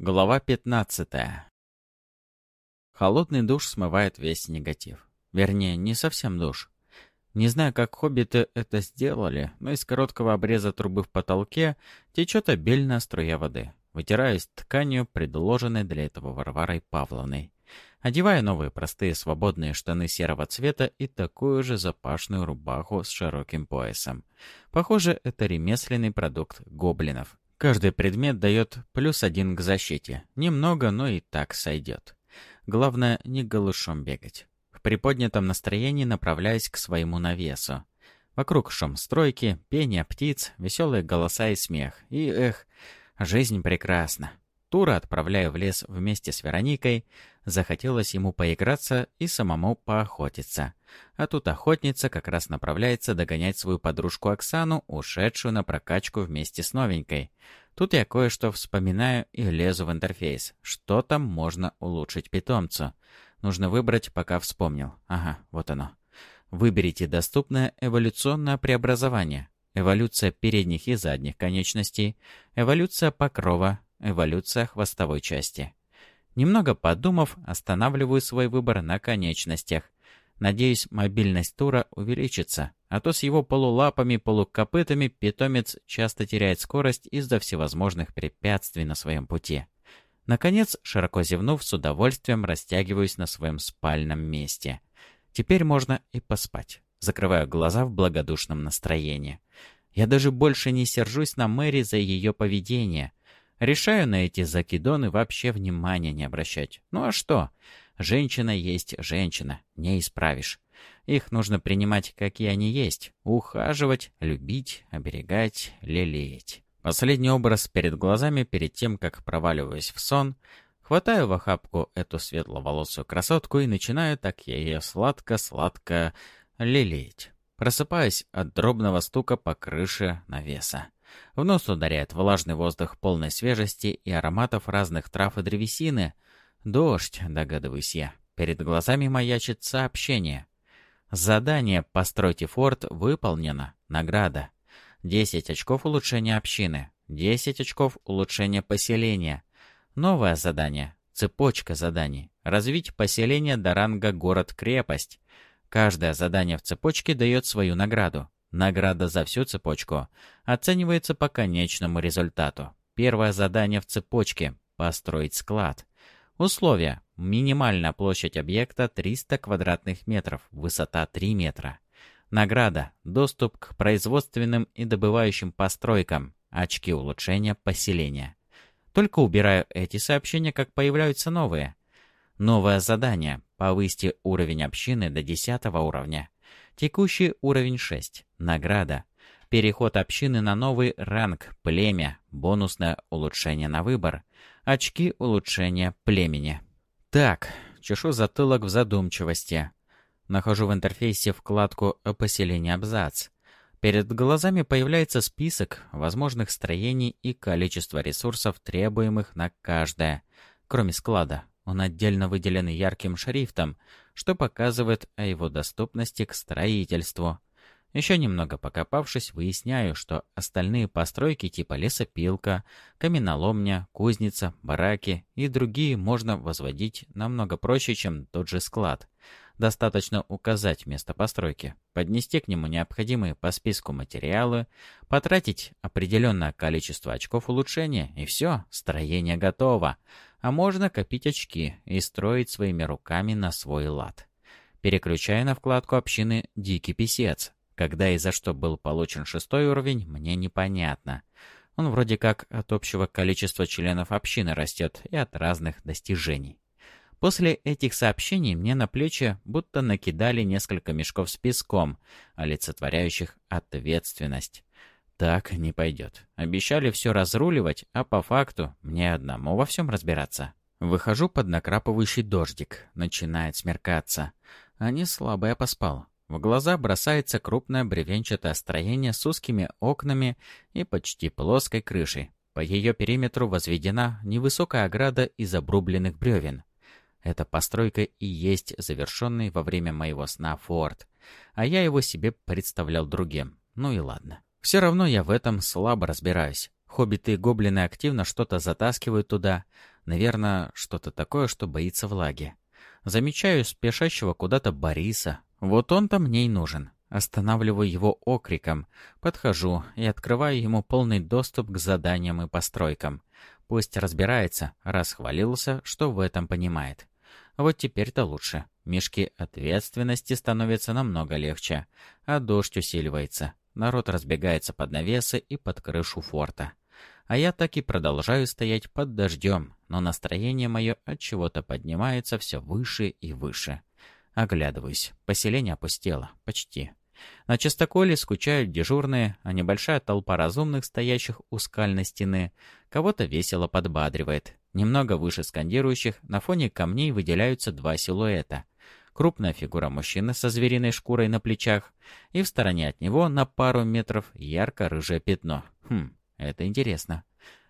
Глава 15. Холодный душ смывает весь негатив. Вернее, не совсем душ. Не знаю, как хоббиты это сделали, но из короткого обреза трубы в потолке течет обильная струя воды. Вытираюсь тканью, предложенной для этого Варварой Павловной. Одеваю новые простые свободные штаны серого цвета и такую же запашную рубаху с широким поясом. Похоже, это ремесленный продукт гоблинов. Каждый предмет дает плюс один к защите. Немного, но и так сойдет. Главное, не голышом бегать. В приподнятом настроении направляюсь к своему навесу. Вокруг шум стройки, пение птиц, веселые голоса и смех. И, эх, жизнь прекрасна. Тура отправляю в лес вместе с Вероникой. Захотелось ему поиграться и самому поохотиться. А тут охотница как раз направляется догонять свою подружку Оксану, ушедшую на прокачку вместе с новенькой. Тут я кое-что вспоминаю и лезу в интерфейс. Что там можно улучшить питомцу? Нужно выбрать, пока вспомнил. Ага, вот оно. Выберите доступное эволюционное преобразование. Эволюция передних и задних конечностей, эволюция покрова, эволюция хвостовой части. Немного подумав, останавливаю свой выбор на конечностях. Надеюсь, мобильность тура увеличится, а то с его полулапами-полукопытами питомец часто теряет скорость из-за всевозможных препятствий на своем пути. Наконец, широко зевнув, с удовольствием растягиваюсь на своем спальном месте. Теперь можно и поспать. Закрываю глаза в благодушном настроении. Я даже больше не сержусь на Мэри за ее поведение. Решаю на эти закидоны вообще внимания не обращать. Ну а что? Женщина есть женщина, не исправишь. Их нужно принимать, какие они есть. Ухаживать, любить, оберегать, лелеять. Последний образ перед глазами перед тем, как проваливаюсь в сон, хватаю в охапку эту светловолосую красотку и начинаю так ее сладко-сладко лелеять. Просыпаюсь от дробного стука по крыше навеса. В нос ударяет влажный воздух полной свежести и ароматов разных трав и древесины — Дождь, догадываюсь я. Перед глазами маячит сообщение. Задание «Постройте форт» выполнено. Награда. 10 очков улучшения общины. 10 очков улучшения поселения. Новое задание. Цепочка заданий. Развить поселение до ранга город-крепость. Каждое задание в цепочке дает свою награду. Награда за всю цепочку оценивается по конечному результату. Первое задание в цепочке – построить склад. Условия. Минимальная площадь объекта 300 квадратных метров, высота 3 метра. Награда. Доступ к производственным и добывающим постройкам. Очки улучшения поселения. Только убираю эти сообщения, как появляются новые. Новое задание. Повысьте уровень общины до 10 уровня. Текущий уровень 6. Награда. Переход общины на новый ранг, племя, бонусное улучшение на выбор, очки улучшения племени. Так, чешу затылок в задумчивости. Нахожу в интерфейсе вкладку «Поселение абзац». Перед глазами появляется список возможных строений и количество ресурсов, требуемых на каждое, кроме склада. Он отдельно выделен ярким шрифтом, что показывает о его доступности к строительству. Еще немного покопавшись, выясняю, что остальные постройки типа лесопилка, каменоломня, кузница, бараки и другие можно возводить намного проще, чем тот же склад. Достаточно указать место постройки, поднести к нему необходимые по списку материалы, потратить определенное количество очков улучшения, и все, строение готово. А можно копить очки и строить своими руками на свой лад. Переключаю на вкладку общины «Дикий писец», когда и за что был получен шестой уровень, мне непонятно. Он вроде как от общего количества членов общины растет и от разных достижений. После этих сообщений мне на плечи будто накидали несколько мешков с песком, олицетворяющих ответственность. Так не пойдет. Обещали все разруливать, а по факту мне одному во всем разбираться. Выхожу под накрапывающий дождик. Начинает смеркаться. А не слабо я поспал. В глаза бросается крупное бревенчатое строение с узкими окнами и почти плоской крышей. По ее периметру возведена невысокая ограда из обрубленных бревен. Эта постройка и есть завершенный во время моего сна форт, а я его себе представлял другим. Ну и ладно. Все равно я в этом слабо разбираюсь. Хоббиты и гоблины активно что-то затаскивают туда. Наверное, что-то такое, что боится влаги. Замечаю спешащего куда-то Бориса. Вот он-то мне и нужен. Останавливаю его окриком, подхожу и открываю ему полный доступ к заданиям и постройкам. Пусть разбирается, раз что в этом понимает. Вот теперь-то лучше. Мешки ответственности становятся намного легче, а дождь усиливается. Народ разбегается под навесы и под крышу форта. А я так и продолжаю стоять под дождем, но настроение мое от чего-то поднимается все выше и выше. Оглядываюсь. Поселение опустело. Почти. На частоколе скучают дежурные, а небольшая толпа разумных, стоящих у скальной стены, кого-то весело подбадривает. Немного выше скандирующих на фоне камней выделяются два силуэта. Крупная фигура мужчины со звериной шкурой на плечах, и в стороне от него на пару метров ярко-рыжее пятно. Хм, это интересно.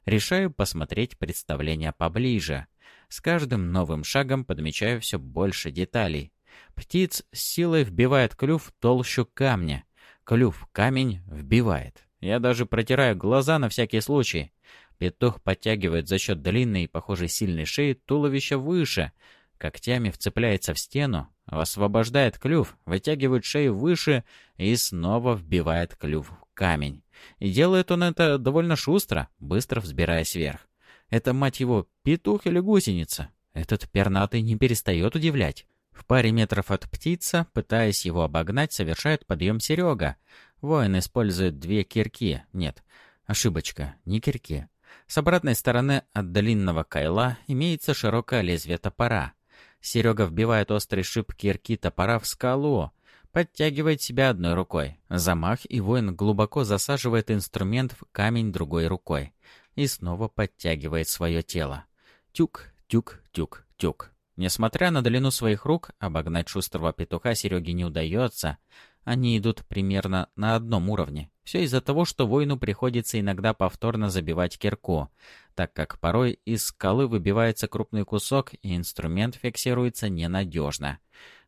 Решаю посмотреть представление поближе. С каждым новым шагом подмечаю все больше деталей. Птиц с силой вбивает клюв в толщу камня. Клюв камень вбивает. Я даже протираю глаза на всякий случай. Петух подтягивает за счет длинной, похожей сильной шеи, туловище выше, когтями вцепляется в стену, освобождает клюв, вытягивает шею выше и снова вбивает клюв в камень. И делает он это довольно шустро, быстро взбираясь вверх. Это, мать его, петух или гусеница? Этот пернатый не перестает удивлять. В паре метров от птица, пытаясь его обогнать, совершает подъем Серега. Воин использует две кирки. Нет, ошибочка, не кирки. С обратной стороны от длинного кайла имеется широкое лезвие топора. Серега вбивает острый шип кирки топора в скалу, подтягивает себя одной рукой. Замах, и воин глубоко засаживает инструмент в камень другой рукой. И снова подтягивает свое тело. Тюк, тюк, тюк, тюк. Несмотря на длину своих рук, обогнать шустрого петуха Сереге не удается. Они идут примерно на одном уровне. Все из-за того, что воину приходится иногда повторно забивать кирку, так как порой из скалы выбивается крупный кусок, и инструмент фиксируется ненадежно.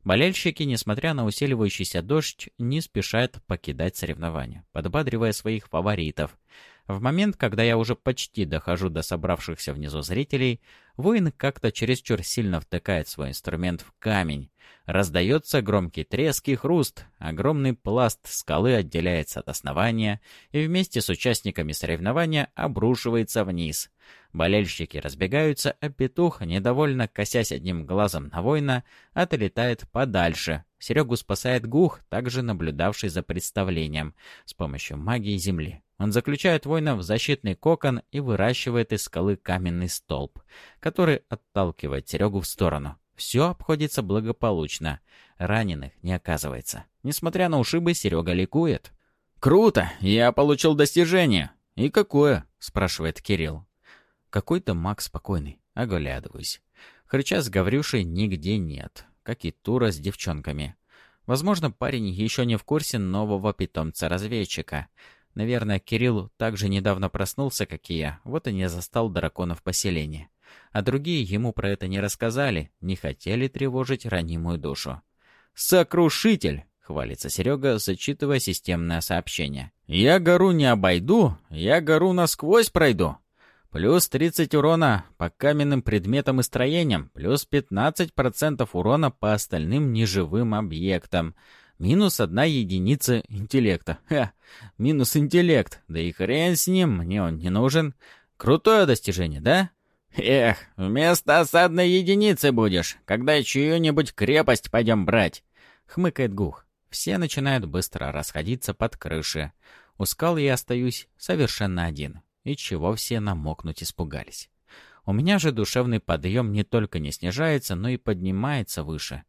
Болельщики, несмотря на усиливающийся дождь, не спешат покидать соревнования, подбадривая своих фаворитов. В момент, когда я уже почти дохожу до собравшихся внизу зрителей, воин как-то чересчур сильно втыкает свой инструмент в камень. Раздается громкий треск и хруст, огромный пласт скалы отделяется от основания и вместе с участниками соревнования обрушивается вниз. Болельщики разбегаются, а петух, недовольно косясь одним глазом на воина, отлетает подальше. Серегу спасает Гух, также наблюдавший за представлением, с помощью магии Земли. Он заключает воина в защитный кокон и выращивает из скалы каменный столб, который отталкивает Серегу в сторону. Все обходится благополучно. Раненых не оказывается. Несмотря на ушибы, Серега ликует. «Круто! Я получил достижение!» «И какое?» — спрашивает Кирилл. Какой-то маг спокойный. Оглядываюсь. Хрыча с Гаврюшей нигде нет, как и Тура с девчонками. Возможно, парень еще не в курсе нового питомца-разведчика. Наверное, Кирилл также недавно проснулся, как и я, вот и не застал дракона в поселении. А другие ему про это не рассказали, не хотели тревожить ранимую душу. «Сокрушитель!» — хвалится Серега, зачитывая системное сообщение. «Я гору не обойду, я гору насквозь пройду. Плюс 30 урона по каменным предметам и строениям, плюс 15% урона по остальным неживым объектам». Минус одна единица интеллекта. Ха, минус интеллект. Да и хрен с ним, мне он не нужен. Крутое достижение, да? Эх, вместо осадной единицы будешь, когда чью-нибудь крепость пойдем брать. Хмыкает Гух. Все начинают быстро расходиться под крыши. У скал я остаюсь совершенно один. И чего все намокнуть испугались. У меня же душевный подъем не только не снижается, но и поднимается выше.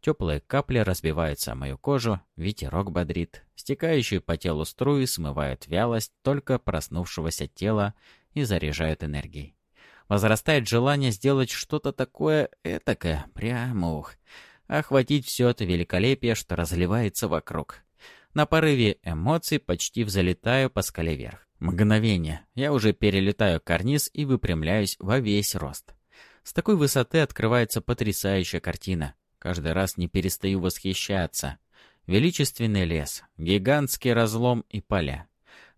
Теплые капли разбиваются о мою кожу, ветерок бодрит. Стекающие по телу струи смывают вялость только проснувшегося тела и заряжают энергией. Возрастает желание сделать что-то такое этакое, прямо ух. Охватить все это великолепие, что разливается вокруг. На порыве эмоций почти взлетаю по скале вверх. Мгновение. Я уже перелетаю карниз и выпрямляюсь во весь рост. С такой высоты открывается потрясающая картина. Каждый раз не перестаю восхищаться. Величественный лес, гигантский разлом и поля.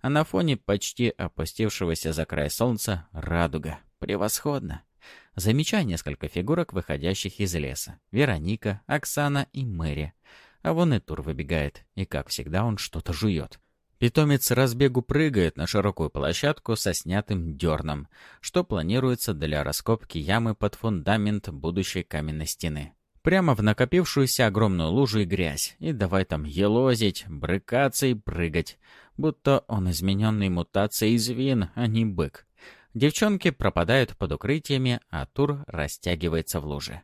А на фоне почти опустившегося за край солнца радуга. Превосходно. Замечаю несколько фигурок, выходящих из леса. Вероника, Оксана и Мэри. А вон и Тур выбегает, и, как всегда, он что-то жует. Питомец разбегу прыгает на широкую площадку со снятым дерном, что планируется для раскопки ямы под фундамент будущей каменной стены. Прямо в накопившуюся огромную лужу и грязь, и давай там елозить, брыкаться и прыгать, будто он измененный мутацией звин, а не бык. Девчонки пропадают под укрытиями, а Тур растягивается в луже.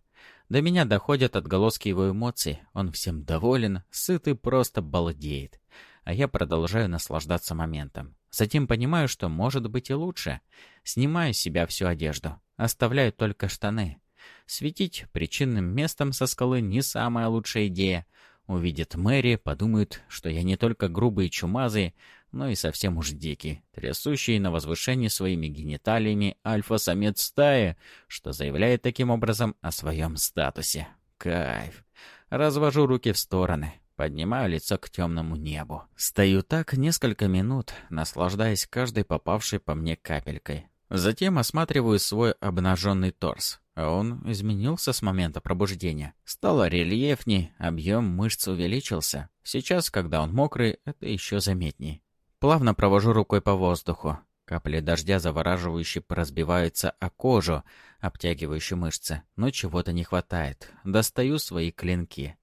До меня доходят отголоски его эмоций, он всем доволен, сыт и просто балдеет а я продолжаю наслаждаться моментом. Затем понимаю, что может быть и лучше. Снимаю с себя всю одежду, оставляю только штаны. Светить причинным местом со скалы не самая лучшая идея. Увидят Мэри, подумают, что я не только грубый и чумазый, но и совсем уж дикий, трясущий на возвышении своими гениталиями альфа-самец стаи, что заявляет таким образом о своем статусе. Кайф. Развожу руки в стороны. Поднимаю лицо к темному небу. Стою так несколько минут, наслаждаясь каждой попавшей по мне капелькой. Затем осматриваю свой обнаженный торс. Он изменился с момента пробуждения. Стало рельефней, объем мышц увеличился. Сейчас, когда он мокрый, это еще заметней. Плавно провожу рукой по воздуху. Капли дождя завораживающе разбиваются о кожу, обтягивающую мышцы. Но чего-то не хватает. Достаю свои клинки.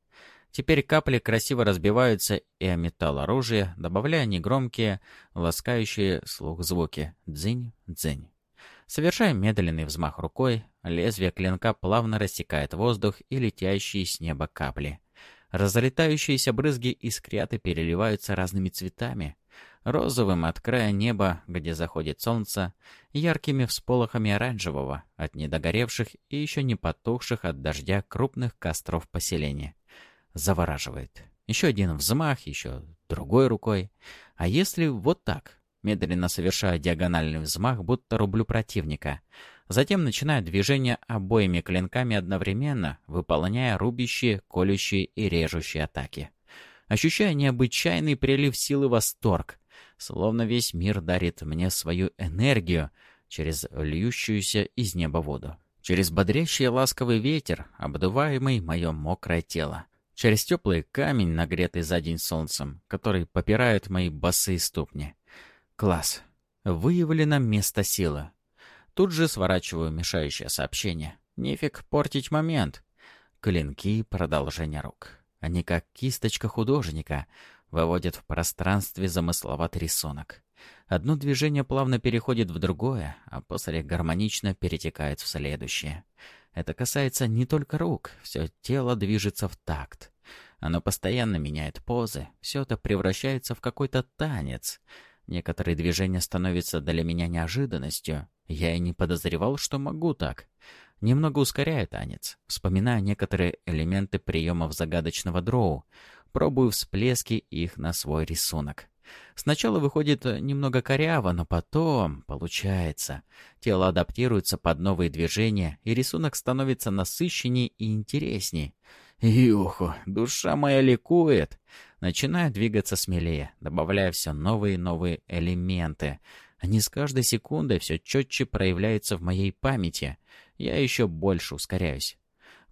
Теперь капли красиво разбиваются и о металл оружия, добавляя негромкие, ласкающие слух звуки. Дзынь-дзынь. Совершая медленный взмах рукой, лезвие клинка плавно рассекает воздух и летящие с неба капли. Разлетающиеся брызги искрят и переливаются разными цветами. Розовым от края неба, где заходит солнце, яркими всполохами оранжевого от недогоревших и еще не потухших от дождя крупных костров поселения завораживает. Еще один взмах, еще другой рукой. А если вот так, медленно совершая диагональный взмах, будто рублю противника. Затем начинаю движение обоими клинками одновременно, выполняя рубящие, колющие и режущие атаки. Ощущаю необычайный прилив силы восторг, словно весь мир дарит мне свою энергию через льющуюся из неба воду. Через бодрящий ласковый ветер, обдуваемый мое мокрое тело. Через теплый камень, нагретый за день солнцем, который попирает мои босые ступни. Класс. Выявлено место силы. Тут же сворачиваю мешающее сообщение. Нефиг портить момент. Клинки — продолжение рук. Они, как кисточка художника, выводят в пространстве замысловатый рисунок. Одно движение плавно переходит в другое, а после гармонично перетекает в следующее. Это касается не только рук, все тело движется в такт. Оно постоянно меняет позы, все это превращается в какой-то танец. Некоторые движения становятся для меня неожиданностью. Я и не подозревал, что могу так. Немного ускоряю танец, вспоминая некоторые элементы приемов загадочного дроу, пробую всплески их на свой рисунок. Сначала выходит немного коряво, но потом получается. Тело адаптируется под новые движения, и рисунок становится насыщеннее и интереснее. Юху, душа моя ликует. Начинаю двигаться смелее, добавляя все новые и новые элементы. Они с каждой секундой все четче проявляются в моей памяти. Я еще больше ускоряюсь.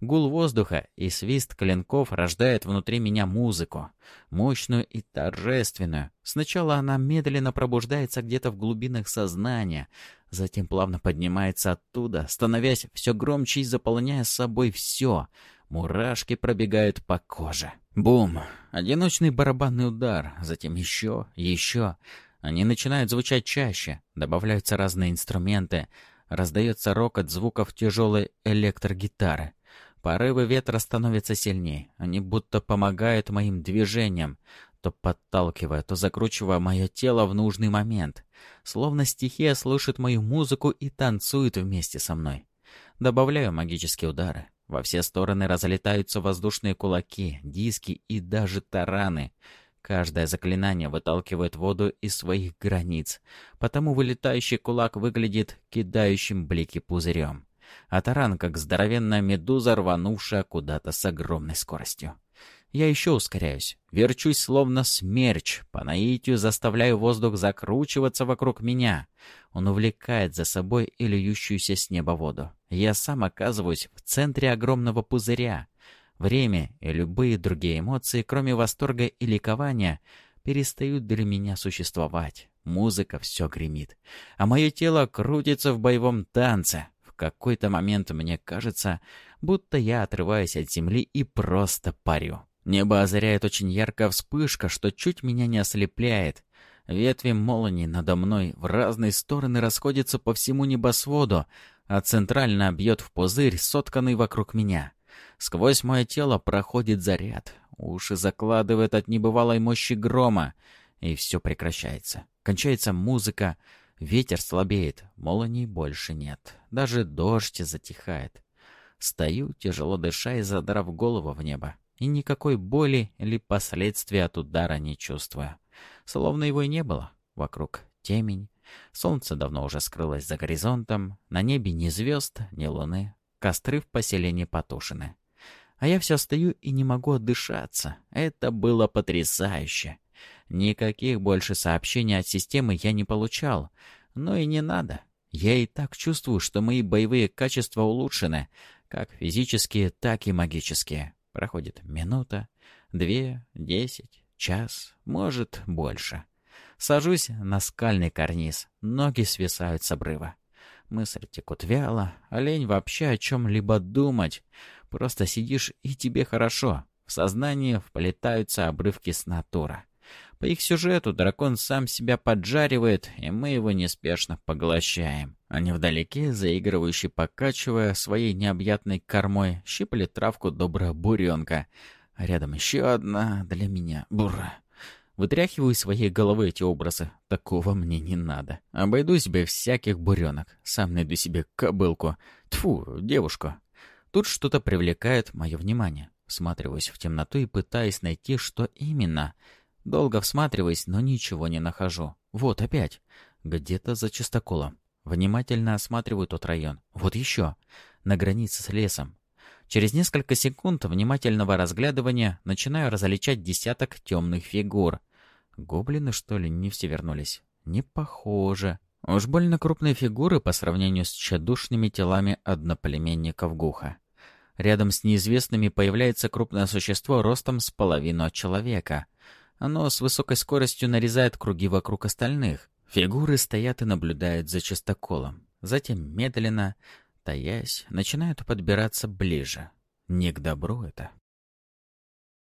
Гул воздуха и свист клинков рождает внутри меня музыку, мощную и торжественную. Сначала она медленно пробуждается где-то в глубинах сознания, затем плавно поднимается оттуда, становясь все громче и заполняя собой все. Мурашки пробегают по коже. Бум! Одиночный барабанный удар, затем еще, еще. Они начинают звучать чаще, добавляются разные инструменты, раздается рокот звуков тяжелой электрогитары. Порывы ветра становятся сильнее. Они будто помогают моим движениям, то подталкивая, то закручивая мое тело в нужный момент. Словно стихия слышит мою музыку и танцует вместе со мной. Добавляю магические удары. Во все стороны разлетаются воздушные кулаки, диски и даже тараны. Каждое заклинание выталкивает воду из своих границ, потому вылетающий кулак выглядит кидающим блики пузырем а таран, как здоровенная медуза, рванувшая куда-то с огромной скоростью. Я еще ускоряюсь, верчусь словно смерч, по наитию заставляю воздух закручиваться вокруг меня. Он увлекает за собой и льющуюся с неба воду. Я сам оказываюсь в центре огромного пузыря. Время и любые другие эмоции, кроме восторга и ликования, перестают для меня существовать. Музыка все гремит, а мое тело крутится в боевом танце. В какой-то момент мне кажется, будто я отрываюсь от земли и просто парю. Небо озаряет очень яркая вспышка, что чуть меня не ослепляет. Ветви молнии надо мной в разные стороны расходятся по всему небосводу, а центрально бьет в пузырь, сотканный вокруг меня. Сквозь мое тело проходит заряд. Уши закладывает от небывалой мощи грома, и все прекращается. Кончается музыка, ветер слабеет, молний больше нет. Даже дождь затихает. Стою, тяжело дыша и задрав голову в небо и никакой боли или последствий от удара не чувствую. Словно его и не было. Вокруг темень. Солнце давно уже скрылось за горизонтом. На небе ни звезд, ни луны. Костры в поселении потушены. А я все стою и не могу отдышаться. Это было потрясающе. Никаких больше сообщений от системы я не получал. Но и не надо. Я и так чувствую, что мои боевые качества улучшены, как физические, так и магические. Проходит минута, две, десять, час, может, больше. Сажусь на скальный карниз, ноги свисают с обрыва. Мысль текут вяло, а лень вообще о чем-либо думать. Просто сидишь, и тебе хорошо. В сознание вплетаются обрывки с натура. По их сюжету дракон сам себя поджаривает, и мы его неспешно поглощаем. А невдалеке, заигрывающий покачивая своей необъятной кормой, щиплет травку добрая буренка. А рядом еще одна для меня. Бура. Вытряхиваю из своей головы эти образы. Такого мне не надо. Обойдусь без всяких буренок. Сам найду себе кобылку. Тфу, девушку. Тут что-то привлекает мое внимание. Всматриваюсь в темноту и пытаюсь найти, что именно — Долго всматриваясь, но ничего не нахожу. Вот опять. Где-то за чистоколом. Внимательно осматриваю тот район. Вот еще. На границе с лесом. Через несколько секунд внимательного разглядывания начинаю различать десяток темных фигур. Гоблины, что ли, не все вернулись? Не похоже. Уж больно крупные фигуры по сравнению с тщедушными телами одноплеменников Гуха. Рядом с неизвестными появляется крупное существо ростом с половину человека. Оно с высокой скоростью нарезает круги вокруг остальных. Фигуры стоят и наблюдают за частоколом. Затем медленно, таясь, начинают подбираться ближе. Не к добру это.